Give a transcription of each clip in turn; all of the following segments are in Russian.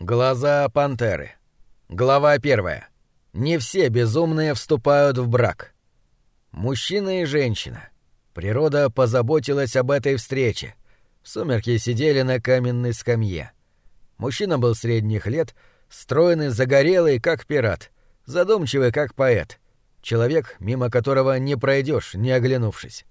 Глаза пантеры. Глава первая. Не все безумные вступают в брак. Мужчина и женщина. Природа позаботилась об этой встрече. В сумерки сидели на каменной скамье. Мужчина был средних лет, стройный, загорелый, как пират, задумчивый, как поэт. Человек, мимо которого не пройдешь, не оглянувшись.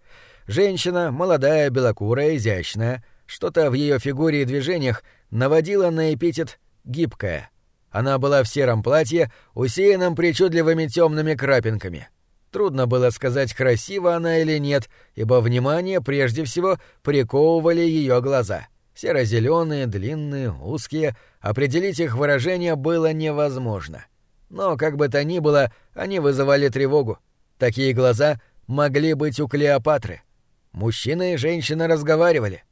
Женщина, молодая, белокурая, изящная, что-то в ее фигуре и движениях наводило на эпитет «гибкая». Она была в сером платье, усеянном причудливыми темными крапинками. Трудно было сказать, красива она или нет, ибо внимание прежде всего приковывали ее глаза. Серо-зеленые, длинные, узкие, определить их выражение было невозможно. Но, как бы то ни было, они вызывали тревогу. Такие глаза могли быть у Клеопатры. Мужчина и женщина разговаривали.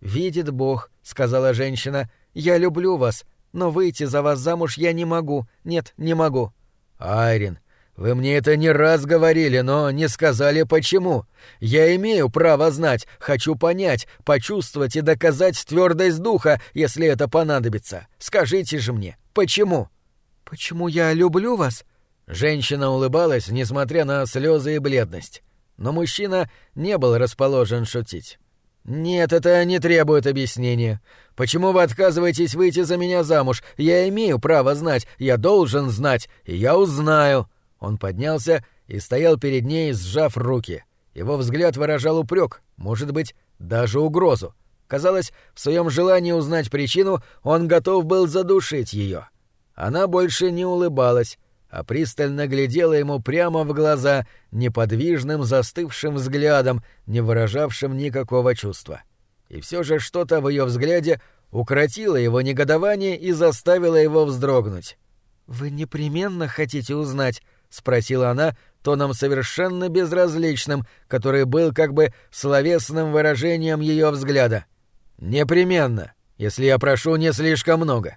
«Видит Бог», — сказала женщина, — «я люблю вас, но выйти за вас замуж я не могу. Нет, не могу». «Айрин, вы мне это не раз говорили, но не сказали почему. Я имею право знать, хочу понять, почувствовать и доказать твердость духа, если это понадобится. Скажите же мне, почему?» «Почему я люблю вас?» Женщина улыбалась, несмотря на слезы и бледность. Но мужчина не был расположен шутить. «Нет, это не требует объяснения. Почему вы отказываетесь выйти за меня замуж? Я имею право знать, я должен знать, и я узнаю». Он поднялся и стоял перед ней, сжав руки. Его взгляд выражал упрек, может быть, даже угрозу. Казалось, в своем желании узнать причину он готов был задушить ее. Она больше не улыбалась, а пристально глядела ему прямо в глаза неподвижным застывшим взглядом, не выражавшим никакого чувства. И все же что-то в ее взгляде укротило его негодование и заставило его вздрогнуть. «Вы непременно хотите узнать?» — спросила она тоном совершенно безразличным, который был как бы словесным выражением ее взгляда. «Непременно, если я прошу не слишком много».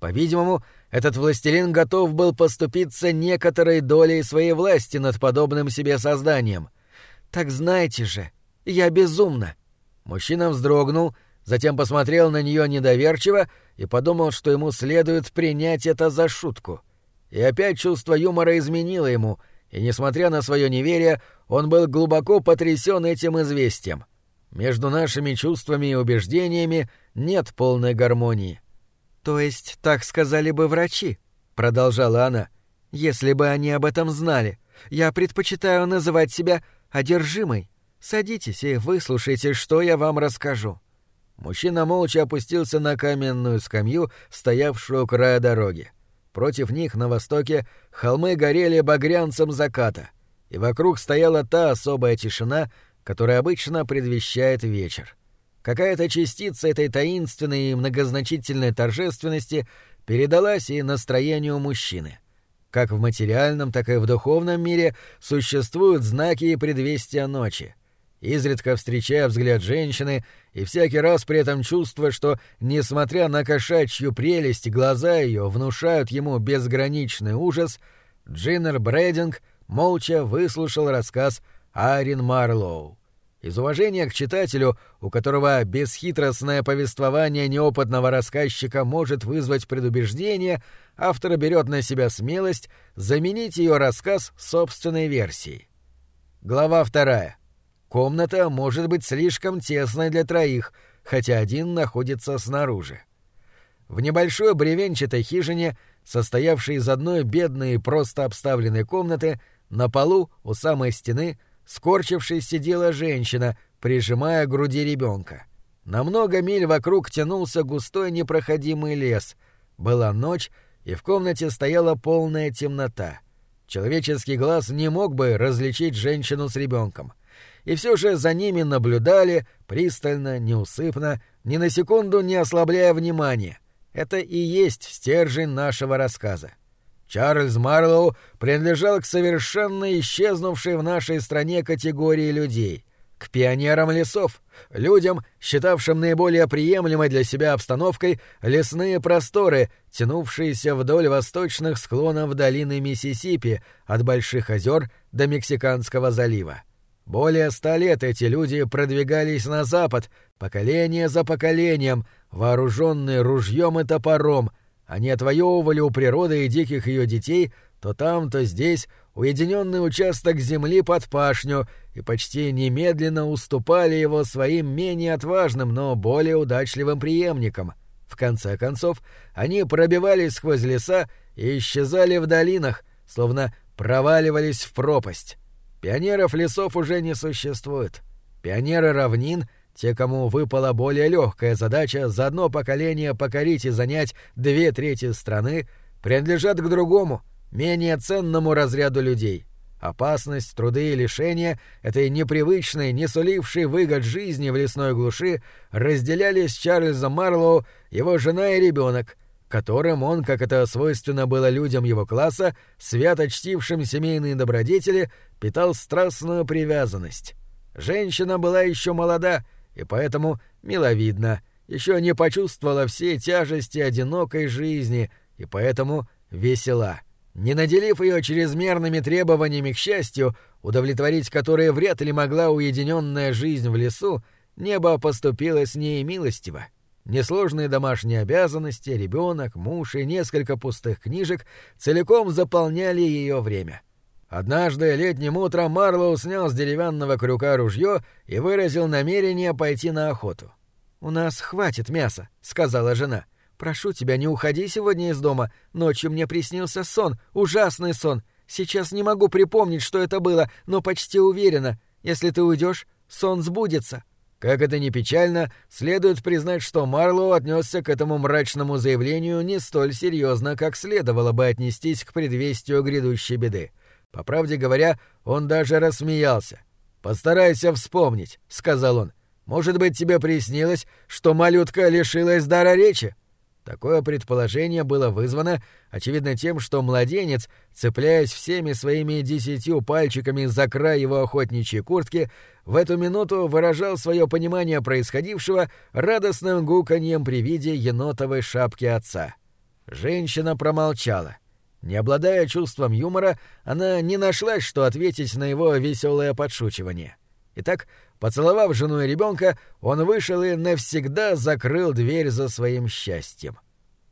По-видимому, этот властелин готов был поступиться некоторой долей своей власти над подобным себе созданием. «Так знаете же, я безумно!» Мужчина вздрогнул, затем посмотрел на нее недоверчиво и подумал, что ему следует принять это за шутку. И опять чувство юмора изменило ему, и, несмотря на свое неверие, он был глубоко потрясен этим известием. Между нашими чувствами и убеждениями нет полной гармонии. «То есть так сказали бы врачи», — продолжала она, — «если бы они об этом знали. Я предпочитаю называть себя одержимой. Садитесь и выслушайте, что я вам расскажу». Мужчина молча опустился на каменную скамью, стоявшую у края дороги. Против них на востоке холмы горели багрянцем заката, и вокруг стояла та особая тишина, которая обычно предвещает вечер. Какая-то частица этой таинственной и многозначительной торжественности передалась и настроению мужчины. Как в материальном, так и в духовном мире существуют знаки и предвестия ночи. Изредка встречая взгляд женщины и всякий раз при этом чувствуя, что, несмотря на кошачью прелесть, глаза ее внушают ему безграничный ужас, Джиннер Брэдинг молча выслушал рассказ Арин Марлоу. Из уважения к читателю, у которого бесхитростное повествование неопытного рассказчика может вызвать предубеждение, автор берет на себя смелость заменить ее рассказ собственной версией. Глава вторая. Комната может быть слишком тесной для троих, хотя один находится снаружи. В небольшой бревенчатой хижине, состоявшей из одной бедной и просто обставленной комнаты, на полу у самой стены скорчившись сидела женщина, прижимая к груди ребенка. На много миль вокруг тянулся густой непроходимый лес. Была ночь, и в комнате стояла полная темнота. Человеческий глаз не мог бы различить женщину с ребенком. И все же за ними наблюдали, пристально, неусыпно, ни на секунду не ослабляя внимания. Это и есть стержень нашего рассказа. Чарльз Марлоу принадлежал к совершенно исчезнувшей в нашей стране категории людей, к пионерам лесов, людям, считавшим наиболее приемлемой для себя обстановкой лесные просторы, тянувшиеся вдоль восточных склонов долины Миссисипи от Больших озер до Мексиканского залива. Более ста лет эти люди продвигались на запад, поколение за поколением, вооруженные ружьем и топором, Они отвоевывали у природы и диких ее детей то там, то здесь уединенный участок земли под пашню и почти немедленно уступали его своим менее отважным, но более удачливым преемникам. В конце концов, они пробивались сквозь леса и исчезали в долинах, словно проваливались в пропасть. Пионеров лесов уже не существует. Пионеры равнин — те, кому выпала более легкая задача за одно поколение покорить и занять две трети страны, принадлежат к другому, менее ценному разряду людей. Опасность, труды и лишения этой непривычной, не сулившей выгод жизни в лесной глуши разделялись с Чарльзом Марлоу, его жена и ребенок, которым он, как это свойственно было людям его класса, свято чтившим семейные добродетели, питал страстную привязанность. Женщина была еще молода — и поэтому миловидна, еще не почувствовала всей тяжести одинокой жизни и поэтому весела. Не наделив ее чрезмерными требованиями к счастью, удовлетворить которые вряд ли могла уединенная жизнь в лесу, небо поступило с ней милостиво. Несложные домашние обязанности, ребенок, муж и несколько пустых книжек целиком заполняли ее время. Однажды летним утром Марлоу снял с деревянного крюка ружье и выразил намерение пойти на охоту. «У нас хватит мяса», — сказала жена. «Прошу тебя, не уходи сегодня из дома. Ночью мне приснился сон, ужасный сон. Сейчас не могу припомнить, что это было, но почти уверена. Если ты уйдешь, сон сбудется». Как это ни печально, следует признать, что Марлоу отнесся к этому мрачному заявлению не столь серьезно, как следовало бы отнестись к предвестию грядущей беды. По правде говоря, он даже рассмеялся. «Постарайся вспомнить», — сказал он. «Может быть, тебе приснилось, что малютка лишилась дара речи?» Такое предположение было вызвано, очевидно, тем, что младенец, цепляясь всеми своими десятью пальчиками за край его охотничьей куртки, в эту минуту выражал свое понимание происходившего радостным гуканьем при виде енотовой шапки отца. Женщина промолчала — не обладая чувством юмора, она не нашлась, что ответить на его веселое подшучивание. Итак, поцеловав жену и ребенка, он вышел и навсегда закрыл дверь за своим счастьем.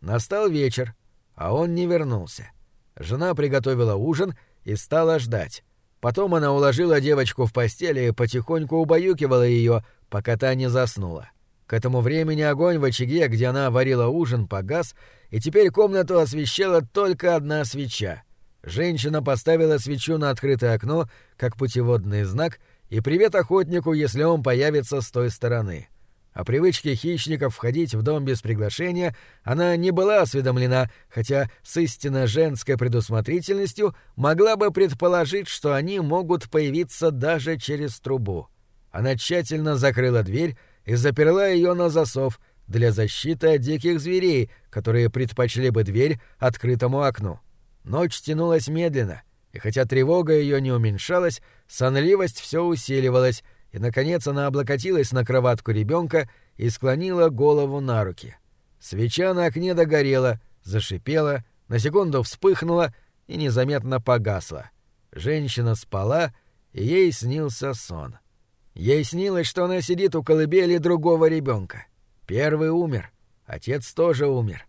Настал вечер, а он не вернулся. Жена приготовила ужин и стала ждать. Потом она уложила девочку в постели и потихоньку убаюкивала ее, пока та не заснула. К этому времени огонь в очаге, где она варила ужин, погас, и теперь комнату освещала только одна свеча. Женщина поставила свечу на открытое окно, как путеводный знак, и привет охотнику, если он появится с той стороны. О привычке хищников входить в дом без приглашения она не была осведомлена, хотя с истинно женской предусмотрительностью могла бы предположить, что они могут появиться даже через трубу. Она тщательно закрыла дверь и заперла ее на засов для защиты от диких зверей, которые предпочли бы дверь открытому окну. Ночь тянулась медленно, и хотя тревога ее не уменьшалась, сонливость все усиливалась, и, наконец, она облокотилась на кроватку ребенка и склонила голову на руки. Свеча на окне догорела, зашипела, на секунду вспыхнула и незаметно погасла. Женщина спала, и ей снился сон. Ей снилось, что она сидит у колыбели другого ребенка. Первый умер, отец тоже умер.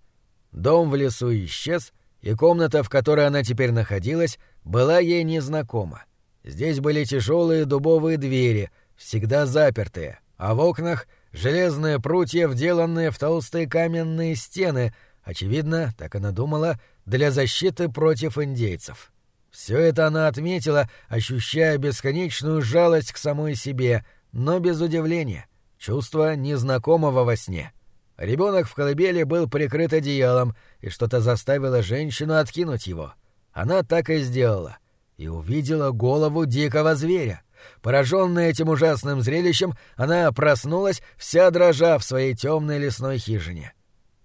Дом в лесу исчез, и комната, в которой она теперь находилась, была ей незнакома. Здесь были тяжелые дубовые двери, всегда запертые, а в окнах железные прутья, вделанные в толстые каменные стены, очевидно, так она думала, для защиты против индейцев. Все это она отметила, ощущая бесконечную жалость к самой себе, но без удивления, чувство незнакомого во сне. Ребенок в колыбели был прикрыт одеялом, и что-то заставило женщину откинуть его. Она так и сделала. И увидела голову дикого зверя. Пораженная этим ужасным зрелищем, она проснулась, вся дрожа в своей темной лесной хижине.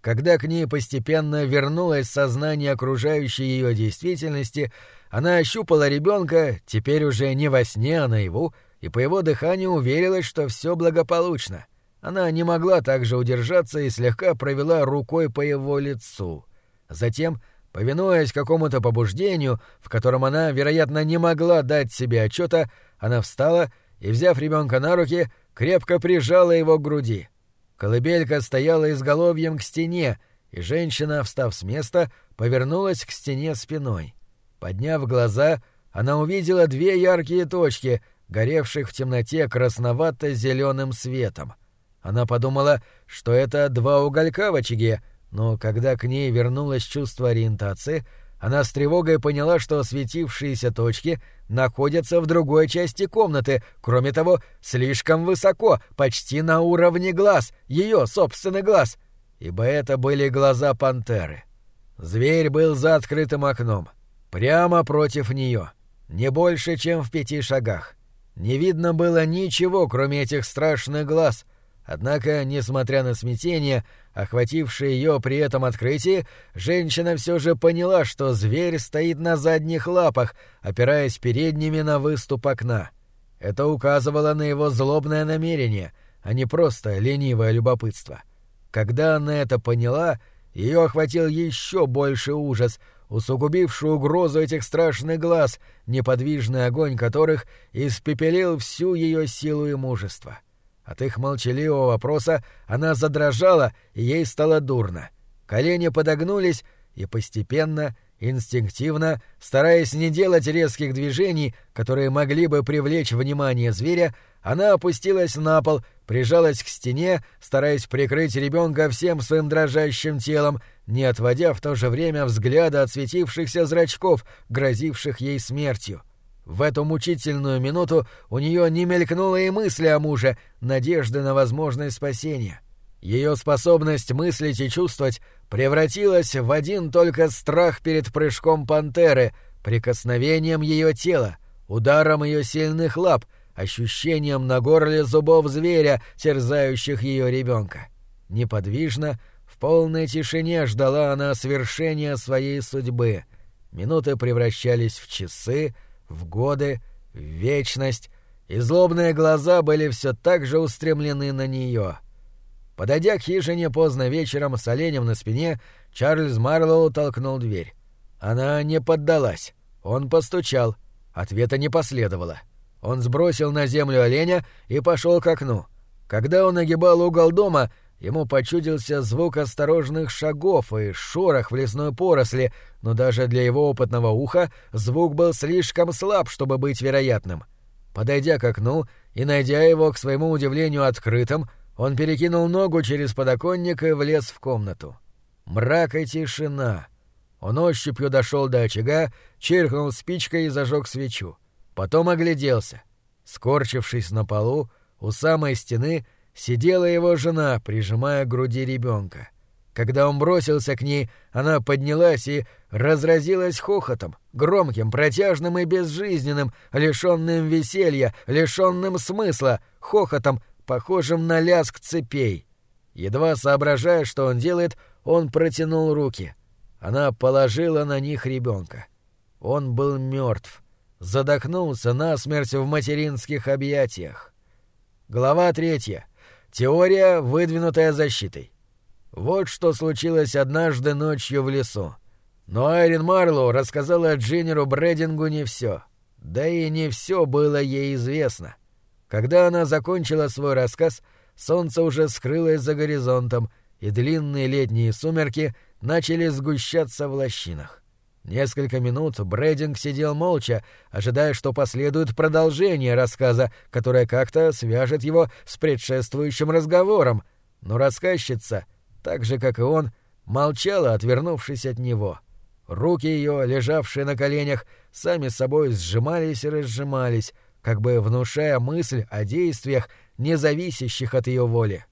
Когда к ней постепенно вернулось сознание окружающей ее действительности, она ощупала ребенка, теперь уже не во сне, а наяву, и по его дыханию уверилась, что все благополучно. Она не могла также удержаться и слегка провела рукой по его лицу. Затем, повинуясь какому-то побуждению, в котором она, вероятно, не могла дать себе отчета, она встала и, взяв ребенка на руки, крепко прижала его к груди. Колыбелька стояла изголовьем к стене, и женщина, встав с места, повернулась к стене спиной. Подняв глаза, она увидела две яркие точки, горевших в темноте красновато-зеленым светом. Она подумала, что это два уголька в очаге, но когда к ней вернулось чувство ориентации, она с тревогой поняла, что светившиеся точки находятся в другой части комнаты, кроме того, слишком высоко, почти на уровне глаз, ее собственный глаз, ибо это были глаза пантеры. Зверь был за открытым окном, прямо против нее, не больше, чем в пяти шагах. Не видно было ничего, кроме этих страшных глаз, однако, несмотря на смятение, охватившее ее при этом открытии, женщина все же поняла, что зверь стоит на задних лапах, опираясь передними на выступ окна. Это указывало на его злобное намерение, а не просто ленивое любопытство. Когда она это поняла, ее охватил еще больше ужас, усугубивший угрозу этих страшных глаз, неподвижный огонь которых испепелил всю ее силу и мужество. От их молчаливого вопроса она задрожала, и ей стало дурно. Колени подогнулись, и постепенно Инстинктивно, стараясь не делать резких движений, которые могли бы привлечь внимание зверя, она опустилась на пол, прижалась к стене, стараясь прикрыть ребенка всем своим дрожащим телом, не отводя в то же время взгляда от светившихся зрачков, грозивших ей смертью. В эту мучительную минуту у нее не мелькнуло и мысли о муже, надежды на возможность спасения. Ее способность мыслить и чувствовать превратилась в один только страх перед прыжком пантеры, прикосновением ее тела, ударом ее сильных лап, ощущением на горле зубов зверя, терзающих ее ребенка. Неподвижно, полной тишине ждала она свершения своей судьбы. Минуты превращались в часы, в годы, в вечность, и злобные глаза были все так же устремлены на нее — Подойдя к хижине поздно вечером с оленем на спине, Чарльз Марлоу толкнул дверь. Она не поддалась. Он постучал. Ответа не последовало. Он сбросил на землю оленя и пошел к окну. Когда он огибал угол дома, ему почудился звук осторожных шагов и шорох в лесной поросли, но даже для его опытного уха звук был слишком слаб, чтобы быть вероятным. Подойдя к окну и найдя его, к своему удивлению, открытым, он перекинул ногу через подоконник и влез в комнату. Мрак и тишина. Он ощупью дошел до очага, чиркнул спичкой и зажег свечу. Потом огляделся. Скорчившись на полу, у самой стены сидела его жена, прижимая к груди ребенка. Когда он бросился к ней, она поднялась и разразилась хохотом, громким, протяжным и безжизненным, лишенным веселья, лишенным смысла, хохотом, похожим на лязг цепей. Едва соображая, что он делает, он протянул руки. Она положила на них ребенка. Он был мертв, задохнулся насмерть в материнских объятиях. Глава третья. Теория, выдвинутая защитой. Вот что случилось однажды ночью в лесу. Но Айрин Марлоу рассказала Джиннеру Брэдингу не все. Да и не все было ей известно. Когда она закончила свой рассказ, солнце уже скрылось за горизонтом, и длинные летние сумерки начали сгущаться в лощинах. Несколько минут Брэдинг сидел молча, ожидая, что последует продолжение рассказа, которое как-то свяжет его с предшествующим разговором, но рассказчица, так же, как и он, молчала, отвернувшись от него. Руки ее, лежавшие на коленях, сами собой сжимались и разжимались, как бы внушая мысль о действиях, не зависящих от ее воли.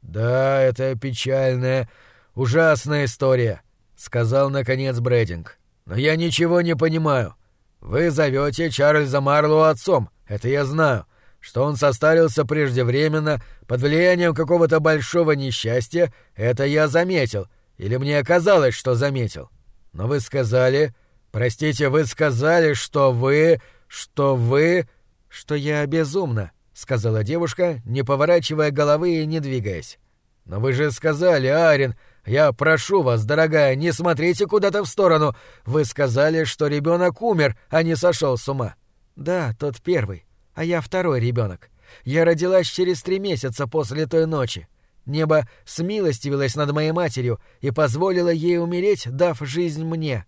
«Да, это печальная, ужасная история», — сказал наконец Брэдинг. «Но я ничего не понимаю. Вы зовете Чарльза Марлоу отцом, это я знаю, что он состарился преждевременно под влиянием какого-то большого несчастья, это я заметил, или мне казалось, что заметил. Но вы сказали... Простите, вы сказали, что вы... что вы что я безумна, сказала девушка, не поворачивая головы и не двигаясь. Но вы же сказали, Арин, я прошу вас, дорогая, не смотрите куда-то в сторону. Вы сказали, что ребенок умер, а не сошел с ума. Да, тот первый, а я второй ребенок. Я родилась через три месяца после той ночи. Небо смилостивилось над моей матерью и позволило ей умереть, дав жизнь мне.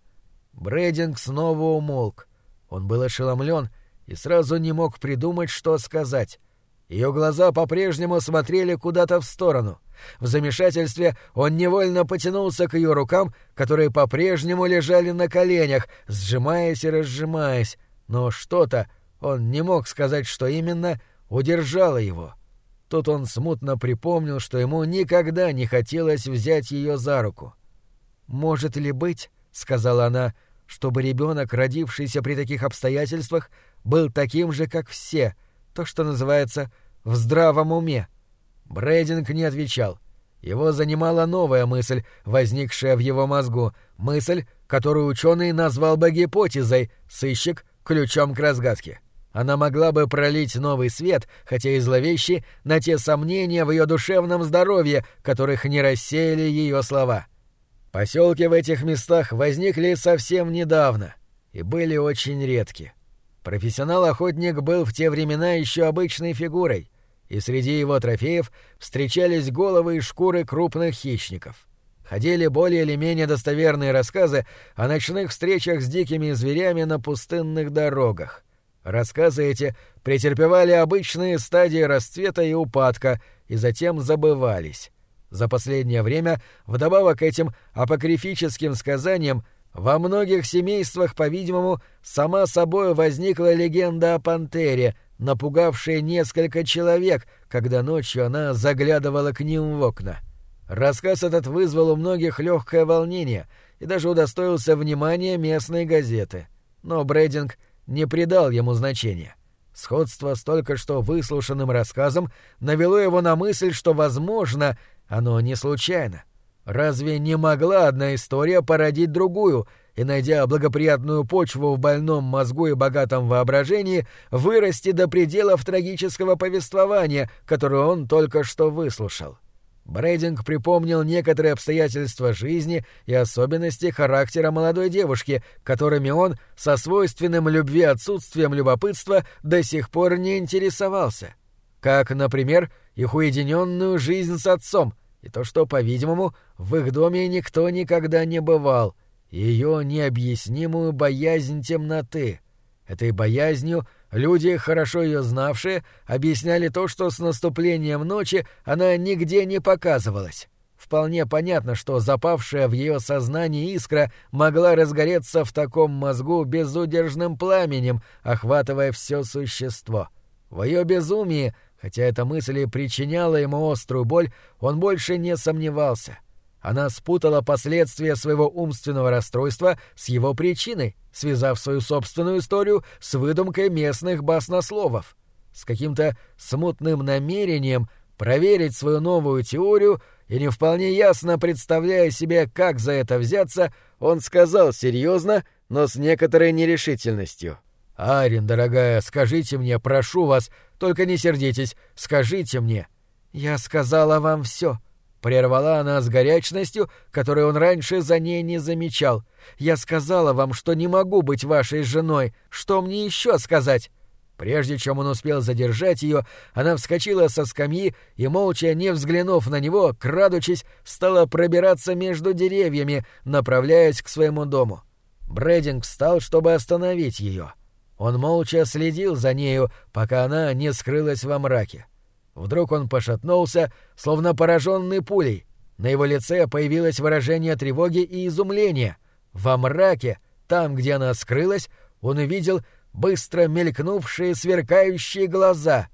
Брэдинг снова умолк. Он был ошеломлен и сразу не мог придумать, что сказать. Ее глаза по-прежнему смотрели куда-то в сторону. В замешательстве он невольно потянулся к ее рукам, которые по-прежнему лежали на коленях, сжимаясь и разжимаясь, но что-то, он не мог сказать, что именно, удержало его. Тут он смутно припомнил, что ему никогда не хотелось взять ее за руку. «Может ли быть, — сказала она, — чтобы ребенок, родившийся при таких обстоятельствах, был таким же, как все, то, что называется, в здравом уме?» Брейдинг не отвечал. Его занимала новая мысль, возникшая в его мозгу, мысль, которую ученый назвал бы гипотезой, сыщик — ключом к разгадке. Она могла бы пролить новый свет, хотя и зловещий, на те сомнения в ее душевном здоровье, которых не рассеяли ее слова. Поселки в этих местах возникли совсем недавно и были очень редки. Профессионал-охотник был в те времена еще обычной фигурой, и среди его трофеев встречались головы и шкуры крупных хищников. Ходили более или менее достоверные рассказы о ночных встречах с дикими зверями на пустынных дорогах. Рассказы эти претерпевали обычные стадии расцвета и упадка и затем забывались. За последнее время, вдобавок к этим апокрифическим сказаниям, во многих семействах, по-видимому, сама собой возникла легенда о пантере, напугавшая несколько человек, когда ночью она заглядывала к ним в окна. Рассказ этот вызвал у многих легкое волнение и даже удостоился внимания местной газеты. Но Брэдинг не придал ему значения. Сходство с только что выслушанным рассказом навело его на мысль, что, возможно, оно не случайно. Разве не могла одна история породить другую и, найдя благоприятную почву в больном мозгу и богатом воображении, вырасти до пределов трагического повествования, которое он только что выслушал? Брейдинг припомнил некоторые обстоятельства жизни и особенности характера молодой девушки, которыми он со свойственным любви отсутствием любопытства до сих пор не интересовался. Как, например, их уединенную жизнь с отцом и то, что, по-видимому, в их доме никто никогда не бывал, ее необъяснимую боязнь темноты. Этой боязнью Люди, хорошо ее знавшие, объясняли то, что с наступлением ночи она нигде не показывалась. Вполне понятно, что запавшая в ее сознании искра могла разгореться в таком мозгу безудержным пламенем, охватывая все существо. В ее безумии, хотя эта мысль и причиняла ему острую боль, он больше не сомневался. Она спутала последствия своего умственного расстройства с его причиной, связав свою собственную историю с выдумкой местных баснословов. С каким-то смутным намерением проверить свою новую теорию и не вполне ясно представляя себе, как за это взяться, он сказал серьезно, но с некоторой нерешительностью. «Арин, дорогая, скажите мне, прошу вас, только не сердитесь, скажите мне». «Я сказала вам все», Прервала она с горячностью, которую он раньше за ней не замечал. «Я сказала вам, что не могу быть вашей женой. Что мне еще сказать?» Прежде чем он успел задержать ее, она вскочила со скамьи и, молча не взглянув на него, крадучись, стала пробираться между деревьями, направляясь к своему дому. Брэдинг встал, чтобы остановить ее. Он молча следил за нею, пока она не скрылась во мраке. Вдруг он пошатнулся, словно пораженный пулей. На его лице появилось выражение тревоги и изумления. Во мраке, там, где она скрылась, он увидел быстро мелькнувшие сверкающие глаза.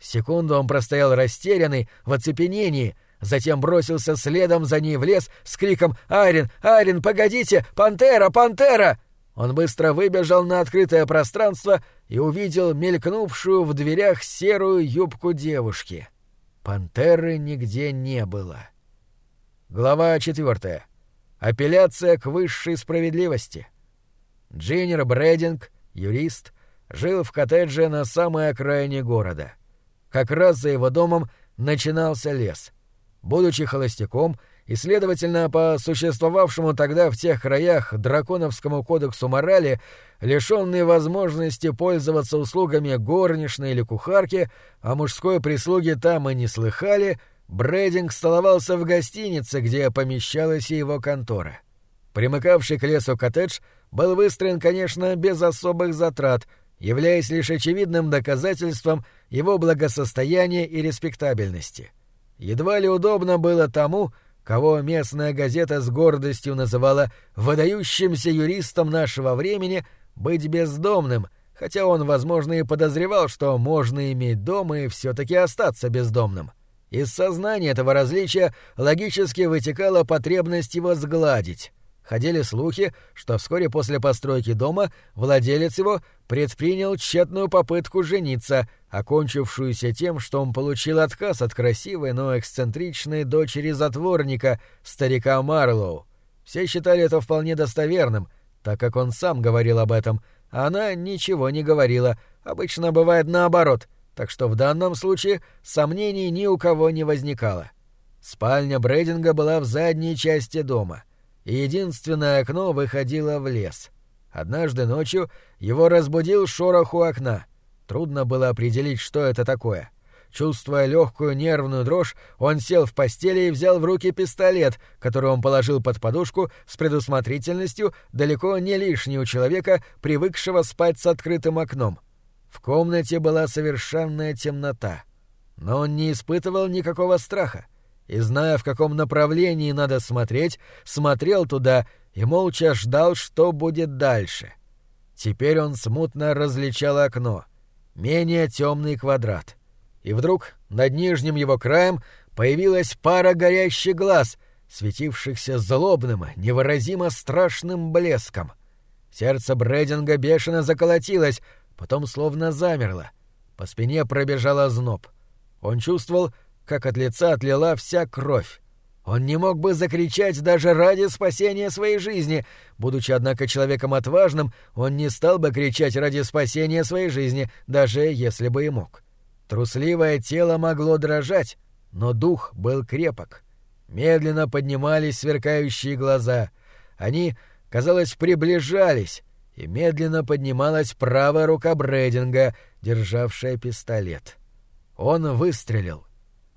Секунду он простоял растерянный, в оцепенении, затем бросился следом за ней в лес с криком «Арин! Арин, погодите! Пантера! Пантера!» Он быстро выбежал на открытое пространство и увидел мелькнувшую в дверях серую юбку девушки. Пантеры нигде не было. Глава четвертая. Апелляция к высшей справедливости. Джиннер Брэдинг, юрист, жил в коттедже на самой окраине города. Как раз за его домом начинался лес. Будучи холостяком, и, следовательно, по существовавшему тогда в тех краях драконовскому кодексу морали, лишенный возможности пользоваться услугами горничной или кухарки, а мужской прислуги там и не слыхали, Брэдинг столовался в гостинице, где помещалась его контора. Примыкавший к лесу коттедж был выстроен, конечно, без особых затрат, являясь лишь очевидным доказательством его благосостояния и респектабельности. Едва ли удобно было тому, кого местная газета с гордостью называла «выдающимся юристом нашего времени», быть бездомным, хотя он, возможно, и подозревал, что можно иметь дом и все-таки остаться бездомным. Из сознания этого различия логически вытекала потребность его сгладить. Ходили слухи, что вскоре после постройки дома владелец его предпринял тщетную попытку жениться, окончившуюся тем, что он получил отказ от красивой, но эксцентричной дочери затворника, старика Марлоу. Все считали это вполне достоверным, так как он сам говорил об этом, а она ничего не говорила, обычно бывает наоборот — так что в данном случае сомнений ни у кого не возникало. Спальня Брэдинга была в задней части дома, и единственное окно выходило в лес. Однажды ночью его разбудил шорох у окна. Трудно было определить, что это такое. Чувствуя легкую нервную дрожь, он сел в постели и взял в руки пистолет, который он положил под подушку с предусмотрительностью, далеко не лишней у человека, привыкшего спать с открытым окном. — в комнате была совершенная темнота, но он не испытывал никакого страха и, зная, в каком направлении надо смотреть, смотрел туда и молча ждал, что будет дальше. Теперь он смутно различал окно, менее темный квадрат. И вдруг над нижним его краем появилась пара горящих глаз, светившихся злобным, невыразимо страшным блеском. Сердце Брэдинга бешено заколотилось, потом словно замерло. По спине пробежал озноб. Он чувствовал, как от лица отлила вся кровь. Он не мог бы закричать даже ради спасения своей жизни. Будучи, однако, человеком отважным, он не стал бы кричать ради спасения своей жизни, даже если бы и мог. Трусливое тело могло дрожать, но дух был крепок. Медленно поднимались сверкающие глаза. Они, казалось, приближались, и медленно поднималась правая рука Брэдинга, державшая пистолет. Он выстрелил.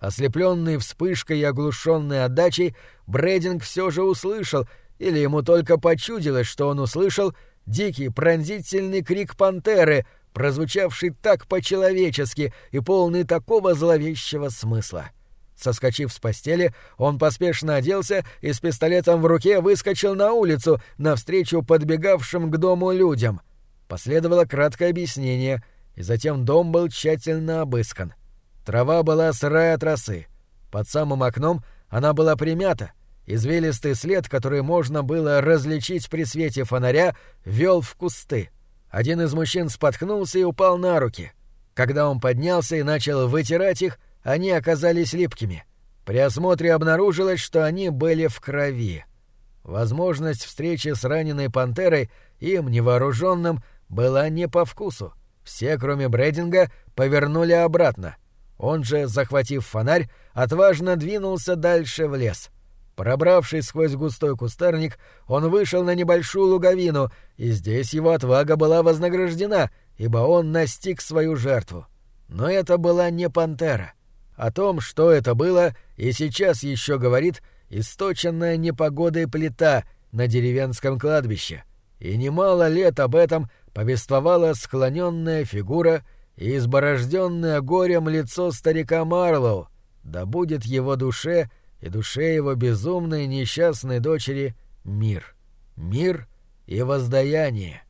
Ослепленный вспышкой и оглушенный отдачей, Брэдинг все же услышал, или ему только почудилось, что он услышал, дикий пронзительный крик пантеры, прозвучавший так по-человечески и полный такого зловещего смысла. — Соскочив с постели, он поспешно оделся и с пистолетом в руке выскочил на улицу навстречу подбегавшим к дому людям. Последовало краткое объяснение, и затем дом был тщательно обыскан. Трава была сырая от росы. Под самым окном она была примята. Извилистый след, который можно было различить при свете фонаря, вел в кусты. Один из мужчин споткнулся и упал на руки. Когда он поднялся и начал вытирать их, они оказались липкими. При осмотре обнаружилось, что они были в крови. Возможность встречи с раненой пантерой им, невооруженным, была не по вкусу. Все, кроме Брэдинга, повернули обратно. Он же, захватив фонарь, отважно двинулся дальше в лес. Пробравшись сквозь густой кустарник, он вышел на небольшую луговину, и здесь его отвага была вознаграждена, ибо он настиг свою жертву. Но это была не пантера — о том, что это было, и сейчас еще говорит источенная непогодой плита на деревенском кладбище. И немало лет об этом повествовала склоненная фигура и изборожденное горем лицо старика Марлоу, да будет его душе и душе его безумной несчастной дочери мир. Мир и воздаяние.